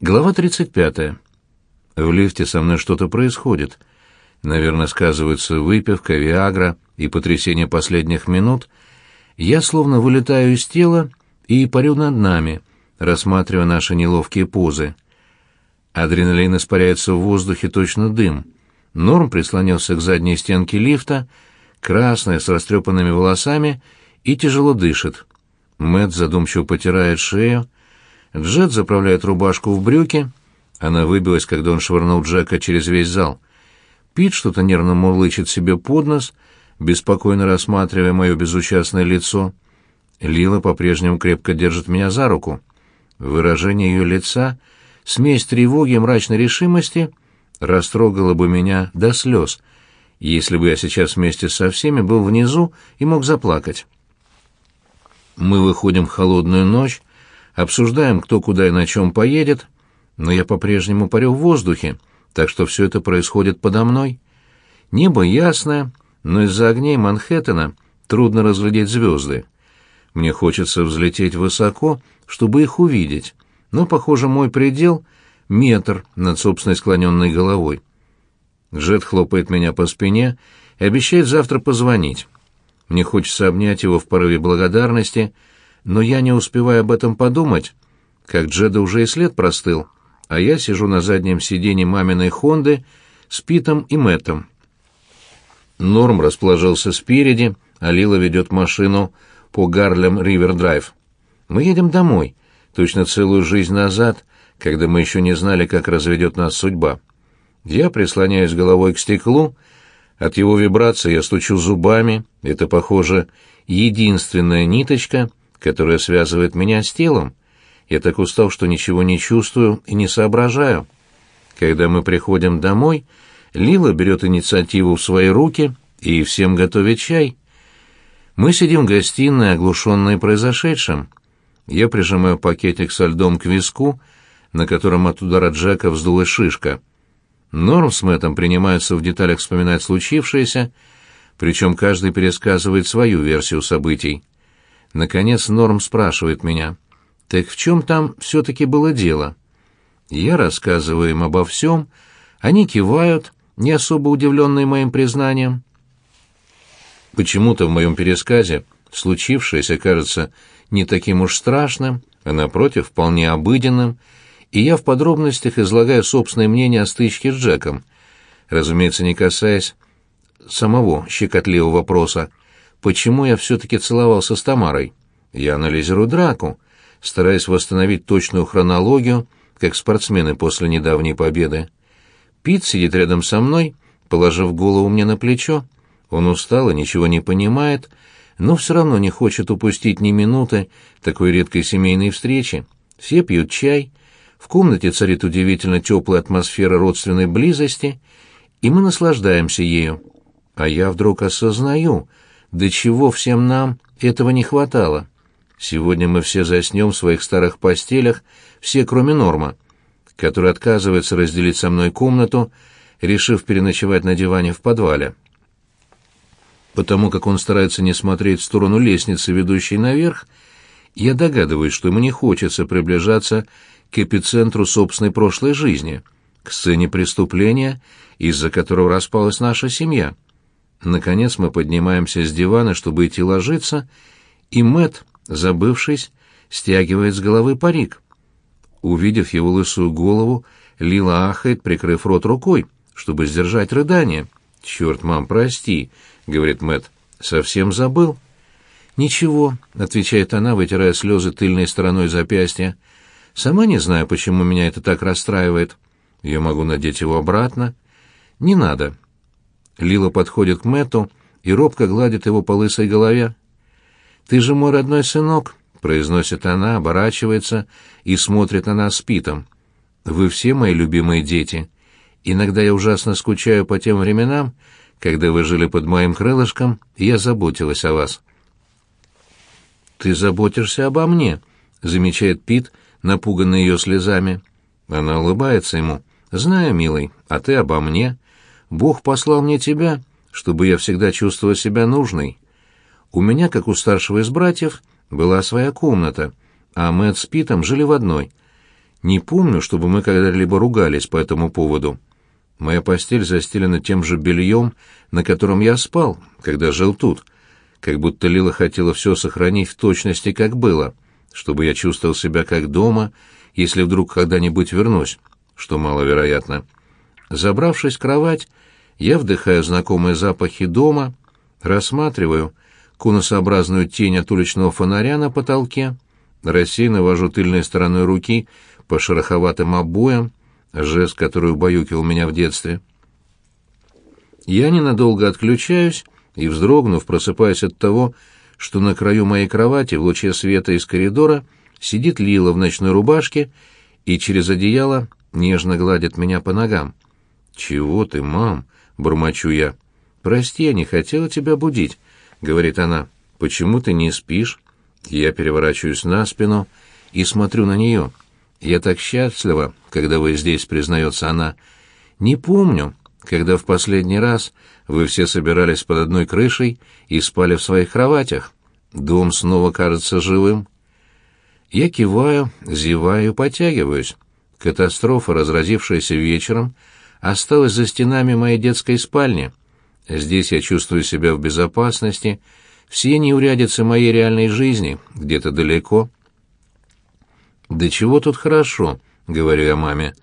Глава 35. В лифте со мной что-то происходит. Наверное, сказывается выпивка, виагра и потрясение последних минут. Я словно вылетаю из тела и парю над нами, рассматривая наши неловкие позы. Адреналин испаряется в воздухе точно дым. Норм прислонился к задней стенке лифта, красная, с растрепанными волосами, и тяжело дышит. Мэт задумчиво потирает шею, Джет заправляет рубашку в брюки. Она выбилась, когда он швырнул Джека через весь зал. Пит что-то нервно мурлычет себе под нос, беспокойно рассматривая мое безучастное лицо. Лила по-прежнему крепко держит меня за руку. Выражение ее лица, смесь тревоги и мрачной решимости, растрогало бы меня до слез, если бы я сейчас вместе со всеми был внизу и мог заплакать. Мы выходим в холодную ночь, обсуждаем, кто куда и на чем поедет, но я по-прежнему парю в воздухе, так что все это происходит подо мной. Небо ясное, но из-за огней Манхэттена трудно разглядеть звезды. Мне хочется взлететь высоко, чтобы их увидеть, но, похоже, мой предел — метр над собственной склоненной головой. Джет хлопает меня по спине и обещает завтра позвонить. Мне хочется обнять его в порыве благодарности — но я не успеваю об этом подумать, как Джеда уже и след простыл, а я сижу на заднем сиденье маминой Хонды с Питом и Мэттом. Норм расположился спереди, а Лила ведет машину по Гарлем Ривер Драйв. Мы едем домой, точно целую жизнь назад, когда мы еще не знали, как разведет нас судьба. Я прислоняюсь головой к стеклу, от его вибрации я стучу зубами, это, похоже, единственная ниточка, которая связывает меня с телом. Я так устал, что ничего не чувствую и не соображаю. Когда мы приходим домой, Лила берет инициативу в свои руки и всем готовит чай. Мы сидим в гостиной, оглушенные произошедшим. Я прижимаю пакетик со льдом к виску, на котором от удара Джека вздулась шишка. Норм с Мэттом принимаются в деталях вспоминать случившееся, причем каждый пересказывает свою версию событий. Наконец Норм спрашивает меня, «Так в чем там все-таки было дело?» Я рассказываю им обо всем, они кивают, не особо удивленные моим признанием. Почему-то в моем пересказе случившееся кажется не таким уж страшным, а напротив, вполне обыденным, и я в подробностях излагаю собственное мнение о стычке с Джеком, разумеется, не касаясь самого щекотливого вопроса, почему я все-таки целовался с Тамарой. Я анализирую драку, стараясь восстановить точную хронологию, как спортсмены после недавней победы. Пит сидит рядом со мной, положив голову мне на плечо. Он устал и ничего не понимает, но все равно не хочет упустить ни минуты такой редкой семейной встречи. Все пьют чай, в комнате царит удивительно теплая атмосфера родственной близости, и мы наслаждаемся ею. А я вдруг осознаю, до чего всем нам этого не хватало. Сегодня мы все заснем в своих старых постелях, все кроме Норма, который отказывается разделить со мной комнату, решив переночевать на диване в подвале. Потому как он старается не смотреть в сторону лестницы, ведущей наверх, я догадываюсь, что ему не хочется приближаться к эпицентру собственной прошлой жизни, к сцене преступления, из-за которого распалась наша семья. Наконец мы поднимаемся с дивана, чтобы идти ложиться, и Мэт, забывшись, стягивает с головы парик. Увидев его лысую голову, Лила ахает, прикрыв рот рукой, чтобы сдержать рыдание. «Черт, мам, прости», — говорит Мэт, — «совсем забыл». «Ничего», — отвечает она, вытирая слезы тыльной стороной запястья. «Сама не знаю, почему меня это так расстраивает. Я могу надеть его обратно». «Не надо», Лила подходит к Мэту и робко гладит его по лысой голове. «Ты же мой родной сынок», — произносит она, оборачивается и смотрит на нас с Питом. «Вы все мои любимые дети. Иногда я ужасно скучаю по тем временам, когда вы жили под моим крылышком, и я заботилась о вас». «Ты заботишься обо мне», — замечает Пит, напуганный ее слезами. Она улыбается ему. «Знаю, милый, а ты обо мне. Бог послал мне тебя, чтобы я всегда чувствовала себя нужной. У меня, как у старшего из братьев, была своя комната, а Мэтт с Питом жили в одной. Не помню, чтобы мы когда-либо ругались по этому поводу. Моя постель застелена тем же бельем, на котором я спал, когда жил тут, как будто Лила хотела все сохранить в точности, как было, чтобы я чувствовал себя как дома, если вдруг когда-нибудь вернусь, что маловероятно. Забравшись в кровать, я вдыхаю знакомые запахи дома, рассматриваю конусообразную тень от уличного фонаря на потолке, рассеянно вожу тыльной стороной руки по шероховатым обоям, жест, который убаюкивал меня в детстве. Я ненадолго отключаюсь и, вздрогнув, просыпаюсь от того, что на краю моей кровати в луче света из коридора сидит Лила в ночной рубашке и через одеяло нежно гладит меня по ногам. «Чего ты, мам?» — бормочу я. «Прости, я не хотела тебя будить», — говорит она. «Почему ты не спишь?» Я переворачиваюсь на спину и смотрю на нее. «Я так счастлива, когда вы здесь», — признается она. «Не помню, когда в последний раз вы все собирались под одной крышей и спали в своих кроватях. Дом снова кажется живым». Я киваю, зеваю, потягиваюсь. Катастрофа, разразившаяся вечером, осталась за стенами моей детской спальни. Здесь я чувствую себя в безопасности, все неурядицы моей реальной жизни где-то далеко. «Да чего тут хорошо», — говорю я маме.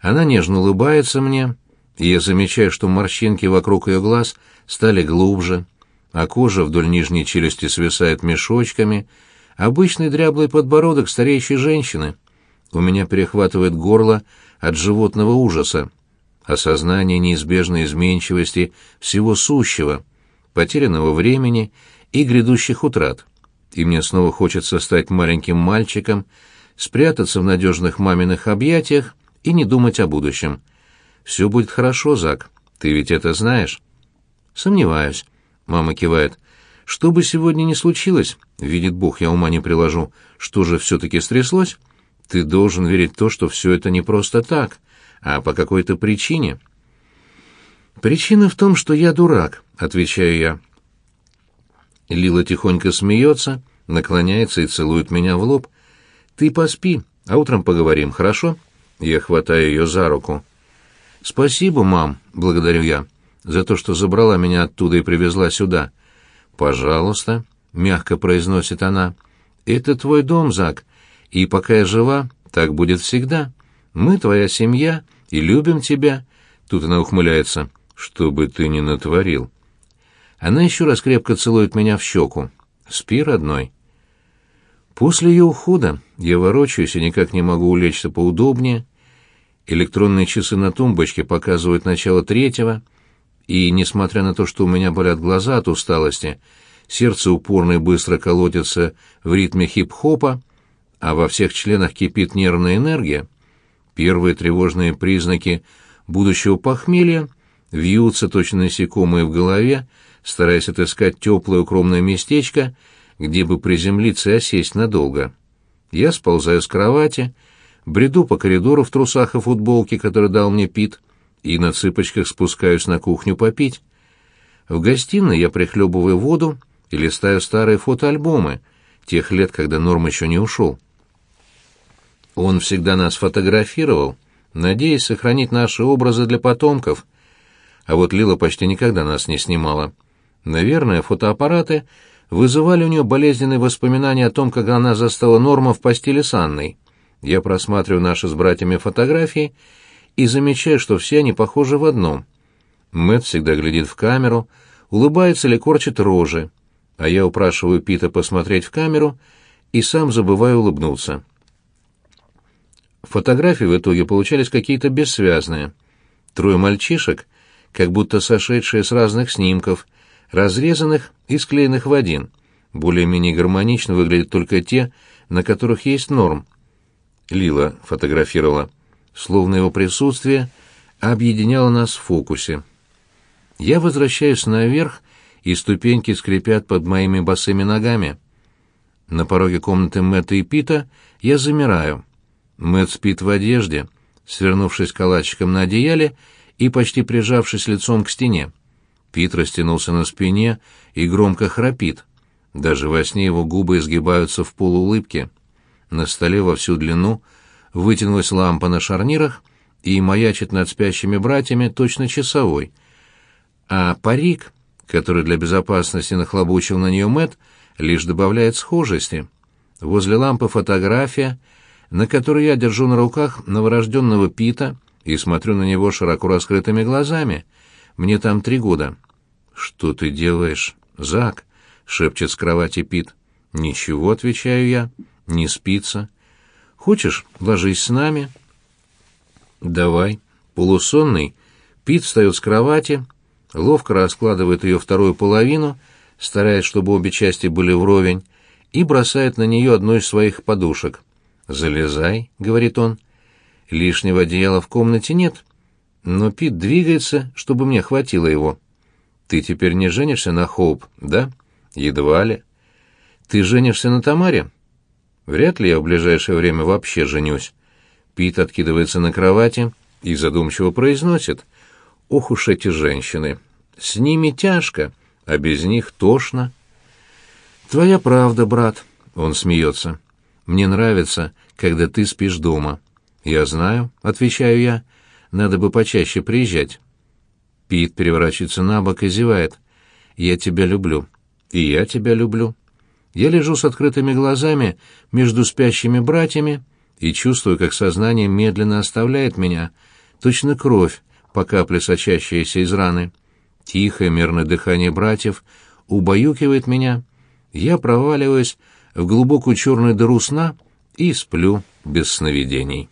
Она нежно улыбается мне, и я замечаю, что морщинки вокруг ее глаз стали глубже, а кожа вдоль нижней челюсти свисает мешочками, обычный дряблый подбородок стареющей женщины. У меня перехватывает горло от животного ужаса, осознание неизбежной изменчивости всего сущего, потерянного времени и грядущих утрат. И мне снова хочется стать маленьким мальчиком, спрятаться в надежных маминых объятиях и не думать о будущем. «Все будет хорошо, Зак, ты ведь это знаешь?» «Сомневаюсь», — мама кивает. «Что бы сегодня ни случилось, видит Бог, я ума не приложу, что же все-таки стряслось, ты должен верить в то, что все это не просто так, а по какой-то причине». «Причина в том, что я дурак», — отвечаю я. Лила тихонько смеется, наклоняется и целует меня в лоб — ты поспи, а утром поговорим, хорошо? Я хватаю ее за руку. Спасибо, мам, благодарю я, за то, что забрала меня оттуда и привезла сюда. Пожалуйста, мягко произносит она. Это твой дом, Зак, и пока я жива, так будет всегда. Мы твоя семья и любим тебя. Тут она ухмыляется. Что бы ты ни натворил. Она еще раз крепко целует меня в щеку. Спи, родной. После ее ухода я ворочаюсь и никак не могу улечься поудобнее. Электронные часы на тумбочке показывают начало третьего, и, несмотря на то, что у меня болят глаза от усталости, сердце упорно и быстро колотится в ритме хип-хопа, а во всех членах кипит нервная энергия, первые тревожные признаки будущего похмелья вьются точно насекомые в голове, стараясь отыскать теплое укромное местечко — где бы приземлиться и осесть надолго. Я сползаю с кровати, бреду по коридору в трусах и футболке, который дал мне Пит, и на цыпочках спускаюсь на кухню попить. В гостиной я прихлебываю воду и листаю старые фотоальбомы, тех лет, когда Норм еще не ушел. Он всегда нас фотографировал, надеясь сохранить наши образы для потомков. А вот Лила почти никогда нас не снимала. Наверное, фотоаппараты вызывали у нее болезненные воспоминания о том, как она застала Норма в постели с Анной. Я просматриваю наши с братьями фотографии и замечаю, что все они похожи в одном. Мэтт всегда глядит в камеру, улыбается или корчит рожи, а я упрашиваю Пита посмотреть в камеру и сам забываю улыбнуться. Фотографии в итоге получались какие-то бессвязные. Трое мальчишек, как будто сошедшие с разных снимков — разрезанных и склеенных в один. Более-менее гармонично выглядят только те, на которых есть норм. Лила фотографировала. Словно его присутствие объединяло нас в фокусе. Я возвращаюсь наверх, и ступеньки скрипят под моими босыми ногами. На пороге комнаты Мэтта и Пита я замираю. Мэтт спит в одежде, свернувшись калачиком на одеяле и почти прижавшись лицом к стене. Пит растянулся на спине и громко храпит. Даже во сне его губы изгибаются в полуулыбке. На столе во всю длину вытянулась лампа на шарнирах и маячит над спящими братьями точно часовой. А парик, который для безопасности нахлобучил на нее Мэт, лишь добавляет схожести. Возле лампы фотография, на которой я держу на руках новорожденного Пита и смотрю на него широко раскрытыми глазами. Мне там три года. «Что ты делаешь, Зак?» — шепчет с кровати Пит. «Ничего», — отвечаю я, — «не спится». «Хочешь, ложись с нами?» «Давай». Полусонный, Пит встает с кровати, ловко раскладывает ее вторую половину, стараясь, чтобы обе части были вровень, и бросает на нее одну из своих подушек. «Залезай», — говорит он. «Лишнего одеяла в комнате нет, но Пит двигается, чтобы мне хватило его». «Ты теперь не женишься на Хоуп, да?» «Едва ли». «Ты женишься на Тамаре?» «Вряд ли я в ближайшее время вообще женюсь». Пит откидывается на кровати и задумчиво произносит. «Ох уж эти женщины! С ними тяжко, а без них тошно». «Твоя правда, брат», — он смеется. «Мне нравится, когда ты спишь дома». «Я знаю», — отвечаю я. «Надо бы почаще приезжать». Пит переворачивается на бок и зевает. «Я тебя люблю. И я тебя люблю». Я лежу с открытыми глазами между спящими братьями и чувствую, как сознание медленно оставляет меня, точно кровь, по капле сочащаяся из раны. Тихое, мерное дыхание братьев убаюкивает меня. Я проваливаюсь в глубокую черную дыру сна и сплю без сновидений.